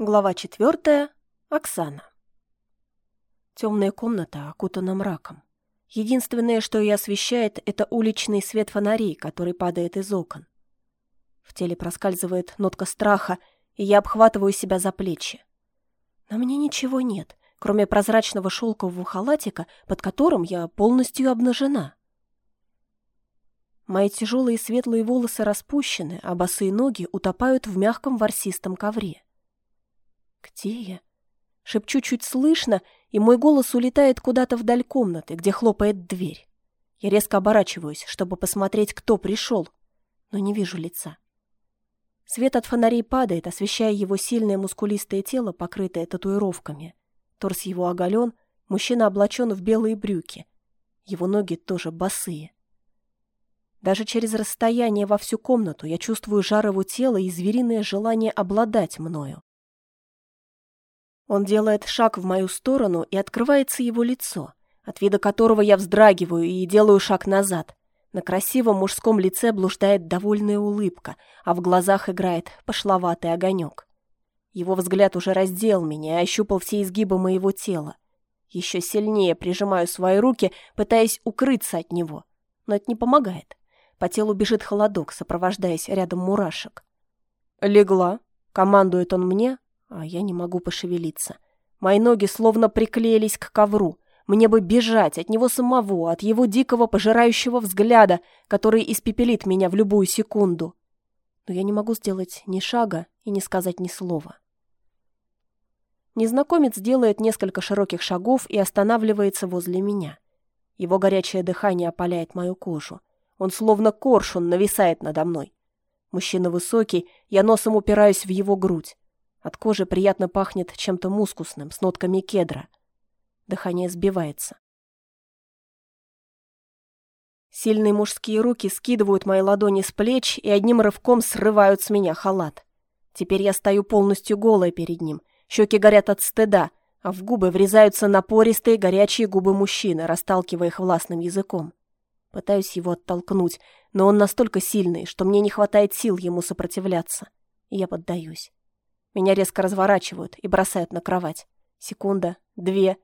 Глава четвертая. Оксана. Темная комната окутана мраком. Единственное, что ее освещает, это уличный свет фонарей, который падает из окон. В теле проскальзывает нотка страха, и я обхватываю себя за плечи. На мне ничего нет, кроме прозрачного шелкового халатика, под которым я полностью обнажена. Мои тяжелые светлые волосы распущены, а босые ноги утопают в мягком ворсистом ковре. «Где я?» Шепчу чуть слышно, и мой голос улетает куда-то вдаль комнаты, где хлопает дверь. Я резко оборачиваюсь, чтобы посмотреть, кто пришел, но не вижу лица. Свет от фонарей падает, освещая его сильное мускулистое тело, покрытое татуировками. Торс его оголен, мужчина облачен в белые брюки. Его ноги тоже босые. Даже через расстояние во всю комнату я чувствую жар его тела и звериное желание обладать мною. Он делает шаг в мою сторону, и открывается его лицо, от вида которого я вздрагиваю и делаю шаг назад. На красивом мужском лице блуждает довольная улыбка, а в глазах играет пошловатый огонек. Его взгляд уже раздел меня и ощупал все изгибы моего тела. Еще сильнее прижимаю свои руки, пытаясь укрыться от него. Но это не помогает. По телу бежит холодок, сопровождаясь рядом мурашек. «Легла», — командует он мне, а я не могу пошевелиться. Мои ноги словно приклеились к ковру. Мне бы бежать от него самого, от его дикого пожирающего взгляда, который испепелит меня в любую секунду. Но я не могу сделать ни шага и не сказать ни слова. Незнакомец делает несколько широких шагов и останавливается возле меня. Его горячее дыхание опаляет мою кожу. Он словно коршун нависает надо мной. Мужчина высокий, я носом упираюсь в его грудь. От кожи приятно пахнет чем-то мускусным, с нотками кедра. Дыхание сбивается. Сильные мужские руки скидывают мои ладони с плеч и одним рывком срывают с меня халат. Теперь я стою полностью голая перед ним. Щеки горят от стыда, а в губы врезаются напористые горячие губы мужчины, расталкивая их властным языком. Пытаюсь его оттолкнуть, но он настолько сильный, что мне не хватает сил ему сопротивляться. И я поддаюсь. Меня резко разворачивают и бросают на кровать. Секунда, две.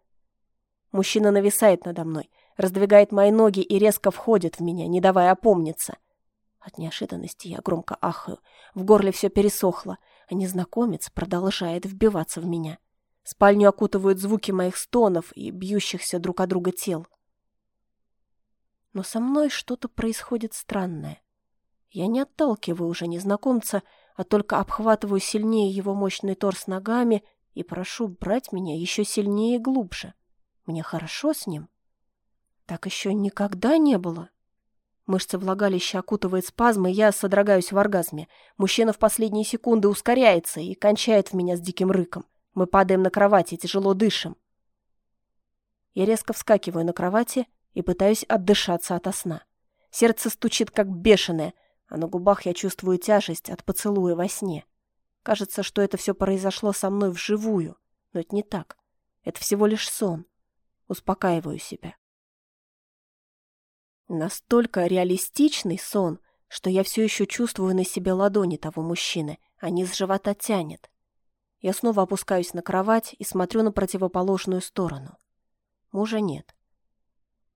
Мужчина нависает надо мной, раздвигает мои ноги и резко входит в меня, не давая опомниться. От неожиданности я громко ахаю. В горле все пересохло, а незнакомец продолжает вбиваться в меня. Спальню окутывают звуки моих стонов и бьющихся друг от друга тел. Но со мной что-то происходит странное. Я не отталкиваю уже незнакомца, а только обхватываю сильнее его мощный торс ногами и прошу брать меня еще сильнее и глубже. Мне хорошо с ним. Так еще никогда не было. Мышцы влагалища окутывает спазмы, я содрогаюсь в оргазме. Мужчина в последние секунды ускоряется и кончает в меня с диким рыком. Мы падаем на кровати, тяжело дышим. Я резко вскакиваю на кровати и пытаюсь отдышаться ото сна. Сердце стучит, как бешеное — а на губах я чувствую тяжесть от поцелуя во сне. Кажется, что это все произошло со мной вживую, но это не так. Это всего лишь сон. Успокаиваю себя. Настолько реалистичный сон, что я все еще чувствую на себе ладони того мужчины, а низ живота тянет. Я снова опускаюсь на кровать и смотрю на противоположную сторону. Мужа нет.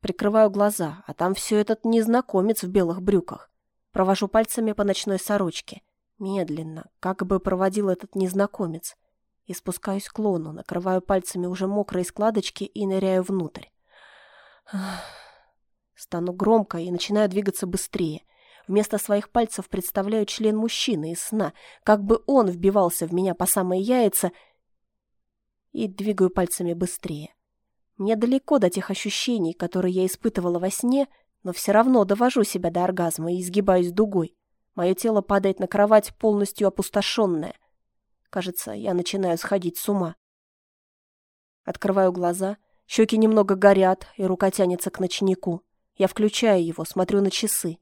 Прикрываю глаза, а там все этот незнакомец в белых брюках. Провожу пальцами по ночной сорочке. Медленно, как бы проводил этот незнакомец. И спускаюсь к лону, накрываю пальцами уже мокрые складочки и ныряю внутрь. Стану громко и начинаю двигаться быстрее. Вместо своих пальцев представляю член мужчины из сна, как бы он вбивался в меня по самые яйца, и двигаю пальцами быстрее. Мне далеко до тех ощущений, которые я испытывала во сне, но все равно довожу себя до оргазма и изгибаюсь дугой. Мое тело падает на кровать полностью опустошенное. Кажется, я начинаю сходить с ума. Открываю глаза, щеки немного горят, и рука тянется к ночнику. Я включаю его, смотрю на часы.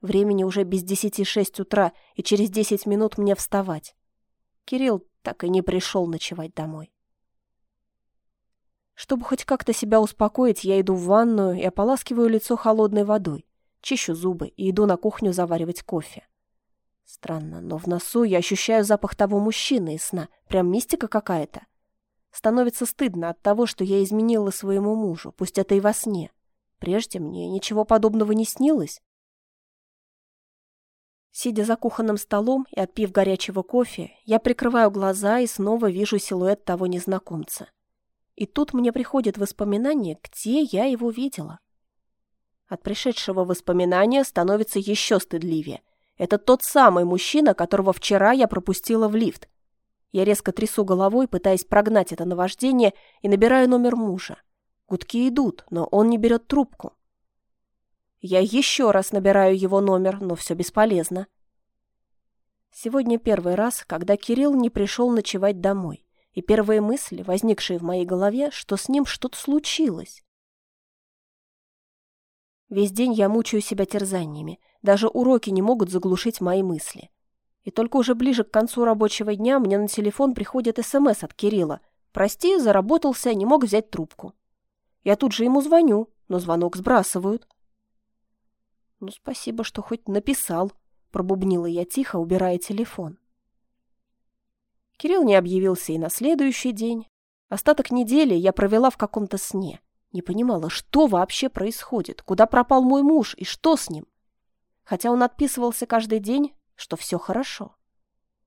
Времени уже без десяти шесть утра, и через десять минут мне вставать. Кирилл так и не пришел ночевать домой. Чтобы хоть как-то себя успокоить, я иду в ванную и ополаскиваю лицо холодной водой, чищу зубы и иду на кухню заваривать кофе. Странно, но в носу я ощущаю запах того мужчины из сна. Прям мистика какая-то. Становится стыдно от того, что я изменила своему мужу, пусть это и во сне. Прежде мне ничего подобного не снилось. Сидя за кухонным столом и отпив горячего кофе, я прикрываю глаза и снова вижу силуэт того незнакомца. И тут мне приходит воспоминание, где я его видела. От пришедшего воспоминания становится еще стыдливее. Это тот самый мужчина, которого вчера я пропустила в лифт. Я резко трясу головой, пытаясь прогнать это наваждение, и набираю номер мужа. Гудки идут, но он не берет трубку. Я еще раз набираю его номер, но все бесполезно. Сегодня первый раз, когда Кирилл не пришел ночевать домой, и первые мысли, возникшие в моей голове, что с ним что-то случилось. Весь день я мучаю себя терзаниями. Даже уроки не могут заглушить мои мысли. И только уже ближе к концу рабочего дня мне на телефон приходит СМС от Кирилла. «Прости, заработался, не мог взять трубку». Я тут же ему звоню, но звонок сбрасывают. «Ну, спасибо, что хоть написал», — пробубнила я тихо, убирая телефон. Кирилл не объявился и на следующий день. Остаток недели я провела в каком-то сне. Не понимала, что вообще происходит, куда пропал мой муж и что с ним. Хотя он отписывался каждый день, что все хорошо.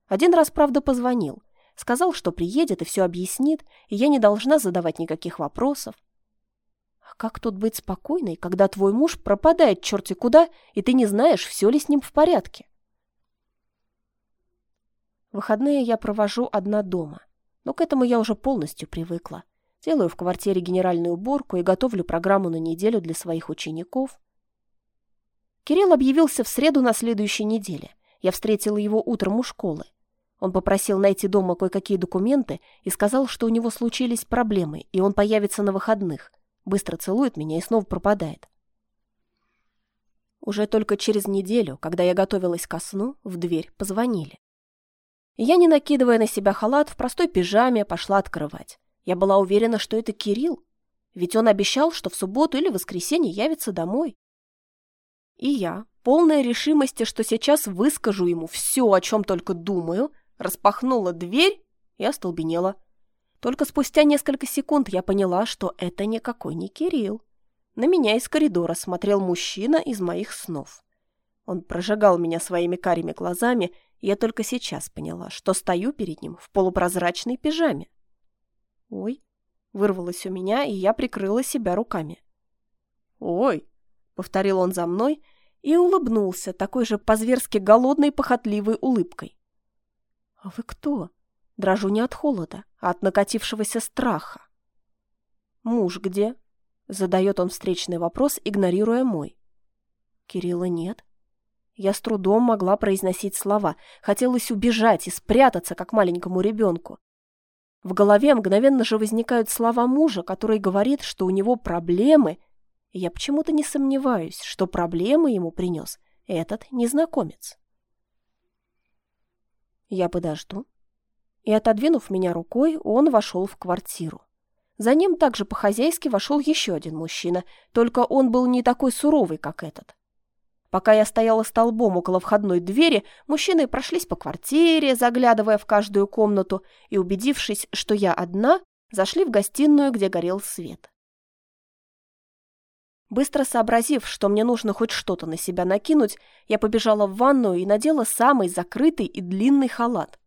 Один раз, правда, позвонил. Сказал, что приедет и все объяснит, и я не должна задавать никаких вопросов. А как тут быть спокойной, когда твой муж пропадает черти куда, и ты не знаешь, все ли с ним в порядке? Выходные я провожу одна дома, но к этому я уже полностью привыкла. Делаю в квартире генеральную уборку и готовлю программу на неделю для своих учеников. Кирилл объявился в среду на следующей неделе. Я встретила его утром у школы. Он попросил найти дома кое-какие документы и сказал, что у него случились проблемы, и он появится на выходных. Быстро целует меня и снова пропадает. Уже только через неделю, когда я готовилась ко сну, в дверь позвонили. Я, не накидывая на себя халат, в простой пижаме пошла открывать. Я была уверена, что это Кирилл, ведь он обещал, что в субботу или воскресенье явится домой. И я, полная решимости, что сейчас выскажу ему все, о чем только думаю, распахнула дверь и остолбенела. Только спустя несколько секунд я поняла, что это никакой не Кирилл. На меня из коридора смотрел мужчина из моих снов. Он прожигал меня своими карими глазами, я только сейчас поняла, что стою перед ним в полупрозрачной пижаме. «Ой!» — вырвалось у меня, и я прикрыла себя руками. «Ой!» — повторил он за мной и улыбнулся такой же по-зверски голодной похотливой улыбкой. «А вы кто?» Дрожу не от холода, а от накатившегося страха. «Муж где?» — задает он встречный вопрос, игнорируя мой. «Кирилла нет». Я с трудом могла произносить слова. Хотелось убежать и спрятаться, как маленькому ребенку. В голове мгновенно же возникают слова мужа, который говорит, что у него проблемы, я почему-то не сомневаюсь, что проблемы ему принес этот незнакомец. Я подожду. И, отодвинув меня рукой, он вошел в квартиру. За ним также по-хозяйски вошел еще один мужчина, только он был не такой суровый, как этот. Пока я стояла столбом около входной двери, мужчины прошлись по квартире, заглядывая в каждую комнату, и, убедившись, что я одна, зашли в гостиную, где горел свет. Быстро сообразив, что мне нужно хоть что-то на себя накинуть, я побежала в ванную и надела самый закрытый и длинный халат.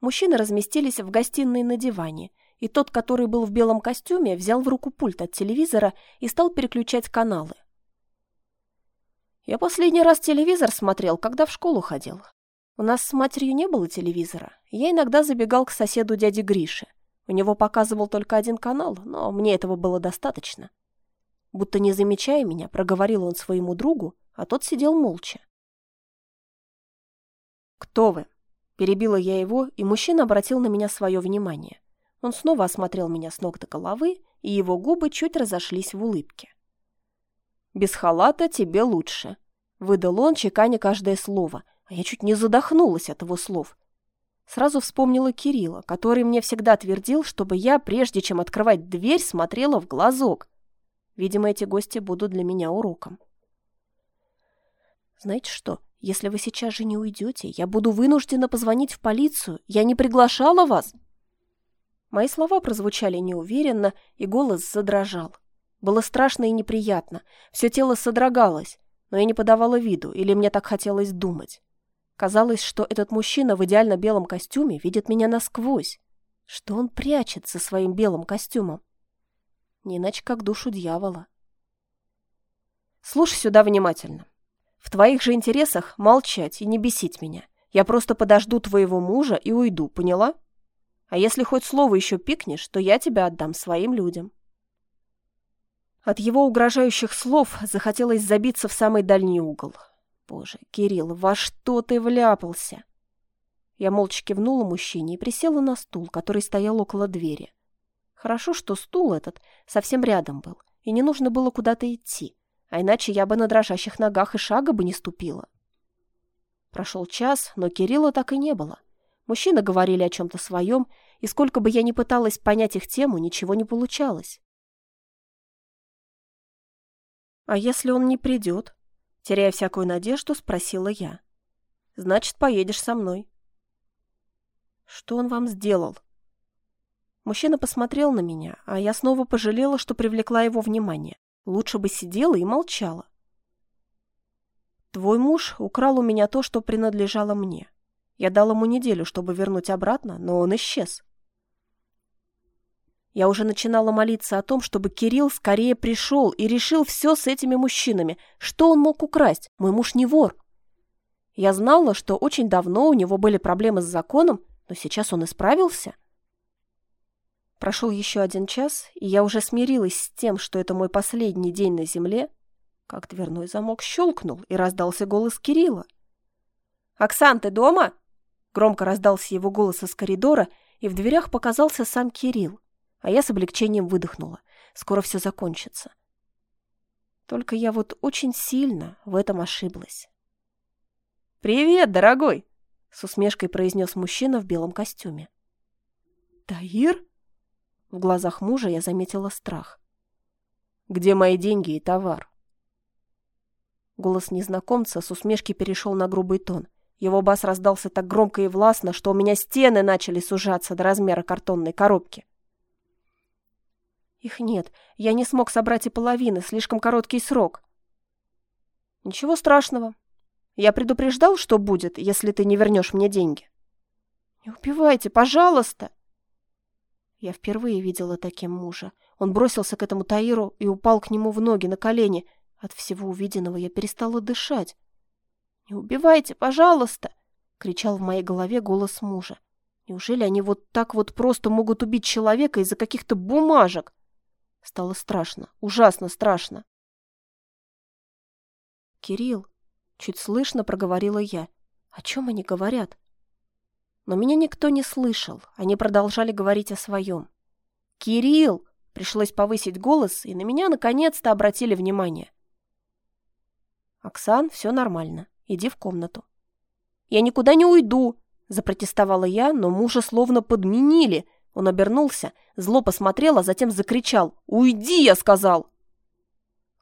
Мужчины разместились в гостиной на диване, и тот, который был в белом костюме, взял в руку пульт от телевизора и стал переключать каналы. Я последний раз телевизор смотрел, когда в школу ходил. У нас с матерью не было телевизора. Я иногда забегал к соседу дяди Грише. У него показывал только один канал, но мне этого было достаточно. Будто не замечая меня, проговорил он своему другу, а тот сидел молча. «Кто вы?» Перебила я его, и мужчина обратил на меня свое внимание. Он снова осмотрел меня с ног до головы, и его губы чуть разошлись в улыбке. Без халата тебе лучше», — выдал он, чеканя каждое слово, а я чуть не задохнулась от его слов. Сразу вспомнила Кирилла, который мне всегда твердил, чтобы я, прежде чем открывать дверь, смотрела в глазок. Видимо, эти гости будут для меня уроком. «Знаете что?» Если вы сейчас же не уйдете, я буду вынуждена позвонить в полицию. Я не приглашала вас!» Мои слова прозвучали неуверенно, и голос задрожал. Было страшно и неприятно. Все тело содрогалось, но я не подавала виду, или мне так хотелось думать. Казалось, что этот мужчина в идеально белом костюме видит меня насквозь. Что он прячет со своим белым костюмом? Не иначе, как душу дьявола. Слушай сюда внимательно. В твоих же интересах молчать и не бесить меня. Я просто подожду твоего мужа и уйду, поняла? А если хоть слово еще пикнешь, то я тебя отдам своим людям. От его угрожающих слов захотелось забиться в самый дальний угол. Боже, Кирилл, во что ты вляпался? Я молча кивнула мужчине и присела на стул, который стоял около двери. Хорошо, что стул этот совсем рядом был, и не нужно было куда-то идти, а иначе я бы на дрожащих ногах и шага бы не ступила. Прошел час, но Кирилла так и не было. Мужчины говорили о чем-то своем, и сколько бы я ни пыталась понять их тему, ничего не получалось. «А если он не придет?» Теряя всякую надежду, спросила я. «Значит, поедешь со мной». «Что он вам сделал?» Мужчина посмотрел на меня, а я снова пожалела, что привлекла его внимание. Лучше бы сидела и молчала. «Твой муж украл у меня то, что принадлежало мне. Я дал ему неделю, чтобы вернуть обратно, но он исчез. Я уже начинала молиться о том, чтобы Кирилл скорее пришел и решил все с этими мужчинами. Что он мог украсть? Мой муж не вор. Я знала, что очень давно у него были проблемы с законом, но сейчас он исправился. Прошел еще один час, и я уже смирилась с тем, что это мой последний день на земле, как дверной замок щелкнул, и раздался голос Кирилла. «Оксан, ты дома?» Громко раздался его голос из коридора, и в дверях показался сам Кирилл, а я с облегчением выдохнула. Скоро все закончится. Только я вот очень сильно в этом ошиблась. «Привет, дорогой!» — с усмешкой произнес мужчина в белом костюме. «Таир?» В глазах мужа я заметила страх. «Где мои деньги и товар?» Голос незнакомца с усмешки перешел на грубый тон. Его бас раздался так громко и властно, что у меня стены начали сужаться до размера картонной коробки. Их нет. Я не смог собрать и половины. Слишком короткий срок. Ничего страшного. Я предупреждал, что будет, если ты не вернешь мне деньги. Не убивайте, пожалуйста. Я впервые видела таким мужа. Он бросился к этому Таиру и упал к нему в ноги на колени. От всего увиденного я перестала дышать. «Не убивайте, пожалуйста!» — кричал в моей голове голос мужа. «Неужели они вот так вот просто могут убить человека из-за каких-то бумажек?» Стало страшно, ужасно страшно. «Кирилл!» — чуть слышно проговорила я. «О чем они говорят?» Но меня никто не слышал, они продолжали говорить о своем. «Кирилл!» — пришлось повысить голос, и на меня наконец-то обратили внимание. «Оксан, все нормально. Иди в комнату». «Я никуда не уйду!» – запротестовала я, но мужа словно подменили. Он обернулся, зло посмотрел, а затем закричал. «Уйди!» – я сказал.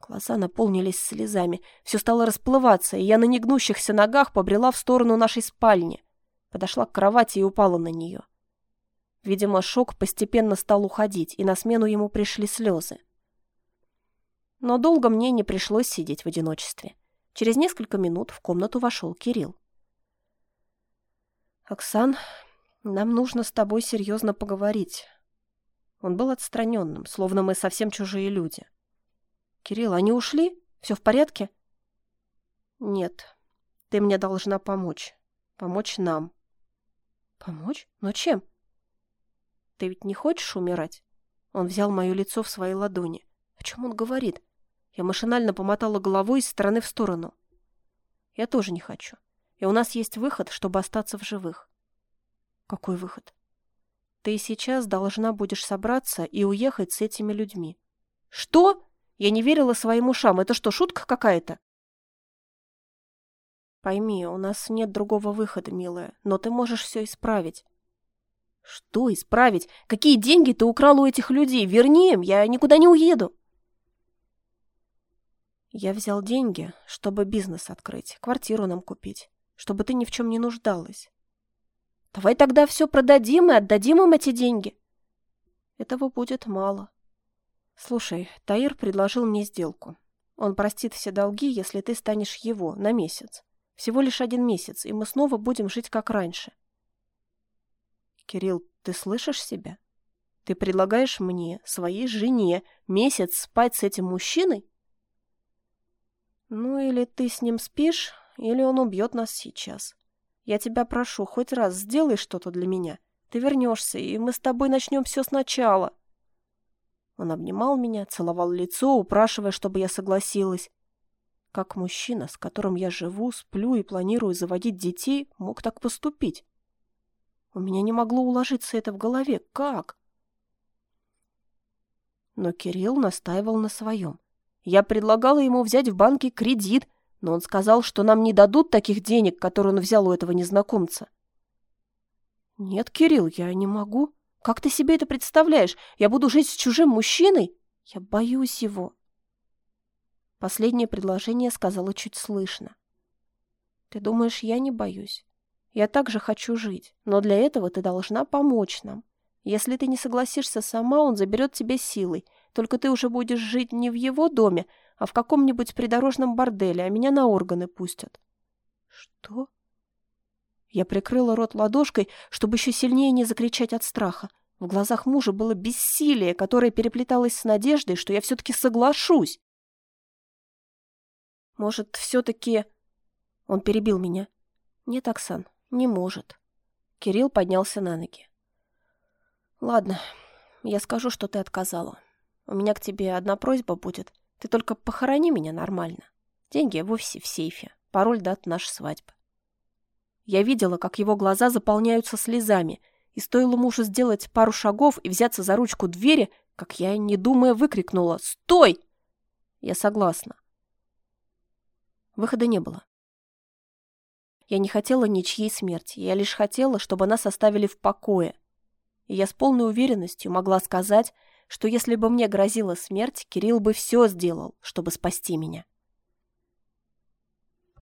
Глаза наполнились слезами, все стало расплываться, и я на негнущихся ногах побрела в сторону нашей спальни. Подошла к кровати и упала на нее. Видимо, шок постепенно стал уходить, и на смену ему пришли слезы. Но долго мне не пришлось сидеть в одиночестве. Через несколько минут в комнату вошел Кирилл. «Оксан, нам нужно с тобой серьезно поговорить». Он был отстраненным, словно мы совсем чужие люди. «Кирилл, они ушли? Все в порядке?» «Нет, ты мне должна помочь. Помочь нам». «Помочь? Но чем?» «Ты ведь не хочешь умирать?» Он взял мое лицо в свои ладони. «О чем он говорит? Я машинально помотала головой из стороны в сторону. Я тоже не хочу. И у нас есть выход, чтобы остаться в живых. Какой выход? Ты сейчас должна будешь собраться и уехать с этими людьми. Что? Я не верила своим ушам. Это что, шутка какая-то? Пойми, у нас нет другого выхода, милая, но ты можешь все исправить. Что исправить? Какие деньги ты украл у этих людей? Верни им, я никуда не уеду. Я взял деньги, чтобы бизнес открыть, квартиру нам купить, чтобы ты ни в чем не нуждалась. Давай тогда все продадим и отдадим им эти деньги. Этого будет мало. Слушай, Таир предложил мне сделку. Он простит все долги, если ты станешь его на месяц. Всего лишь один месяц, и мы снова будем жить как раньше. Кирилл, ты слышишь себя? Ты предлагаешь мне, своей жене, месяц спать с этим мужчиной? Ну или ты с ним спишь, или он убьет нас сейчас. Я тебя прошу, хоть раз сделай что-то для меня. Ты вернешься, и мы с тобой начнем все сначала. Он обнимал меня, целовал лицо, упрашивая, чтобы я согласилась. Как мужчина, с которым я живу, сплю и планирую заводить детей, мог так поступить? У меня не могло уложиться это в голове. Как? Но Кирилл настаивал на своем. Я предлагала ему взять в банке кредит, но он сказал, что нам не дадут таких денег, которые он взял у этого незнакомца. «Нет, Кирилл, я не могу. Как ты себе это представляешь? Я буду жить с чужим мужчиной? Я боюсь его». Последнее предложение сказала чуть слышно. «Ты думаешь, я не боюсь? Я также хочу жить, но для этого ты должна помочь нам. Если ты не согласишься сама, он заберет тебя силой. Только ты уже будешь жить не в его доме, а в каком-нибудь придорожном борделе, а меня на органы пустят». «Что?» Я прикрыла рот ладошкой, чтобы еще сильнее не закричать от страха. В глазах мужа было бессилие, которое переплеталось с надеждой, что я все-таки соглашусь. «Может, все-таки...» Он перебил меня. «Нет, Оксан, не может». Кирилл поднялся на ноги. «Ладно, я скажу, что ты отказала. У меня к тебе одна просьба будет. Ты только похорони меня нормально. Деньги вовсе в сейфе. Пароль дат нашей свадьбы». Я видела, как его глаза заполняются слезами, и стоило мужу сделать пару шагов и взяться за ручку двери, как я, не думая, выкрикнула «Стой!» Я согласна. Выхода не было. Я не хотела ничьей смерти, я лишь хотела, чтобы нас оставили в покое. И я с полной уверенностью могла сказать, что если бы мне грозила смерть, Кирилл бы все сделал, чтобы спасти меня.